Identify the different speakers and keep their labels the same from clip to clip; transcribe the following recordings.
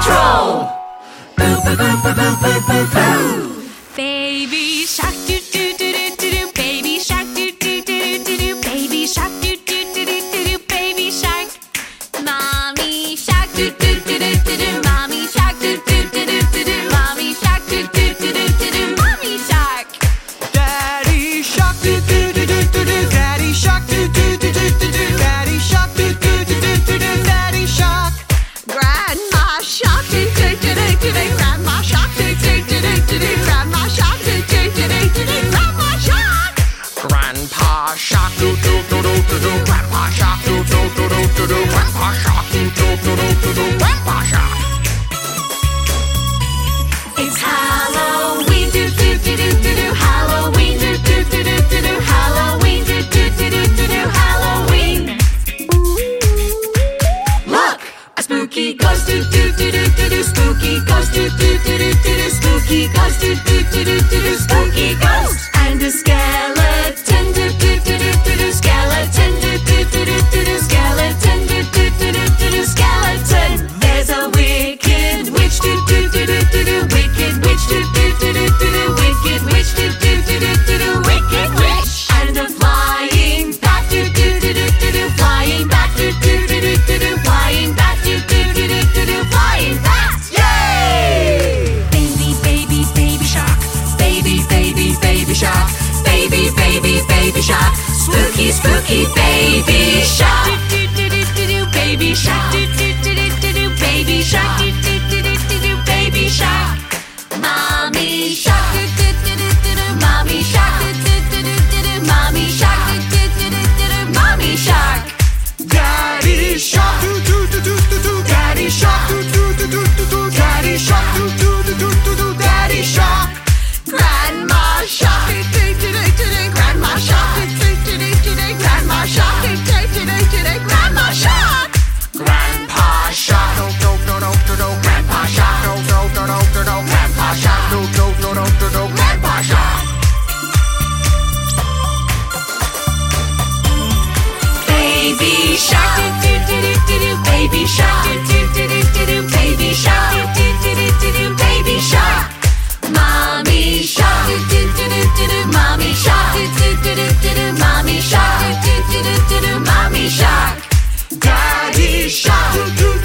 Speaker 1: Patrol! Boo, boo, boo, boo, boo, boo, boo.
Speaker 2: Baby shark do do do do do do baby shark do do do do do baby shark do do do do do do baby shark mommy shark do do do do
Speaker 3: Grandpa do do do do do do Grandpa shark do do do do do do Grandpa shark do do do do do do Grandpa shark
Speaker 2: It's Halloween, do do do do do do. Halloween, do do do do do do. Halloween, do do do do do do. Halloween. Look, a spooky ghost, do do do do do do. Spooky ghost, do do do do do do. Spooky ghost, do do do do do do. Spooky ghost, and a skeleton, Spooky, baby Baby shark,
Speaker 3: do do do do do.
Speaker 2: Baby shark, do do. Baby shark. Baby shark. Mommy shark. Mommy shark. Mommy shark. Mommy shark.
Speaker 3: Daddy shark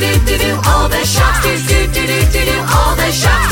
Speaker 3: do do do do.
Speaker 2: All the shots do do do do do do. All the sharks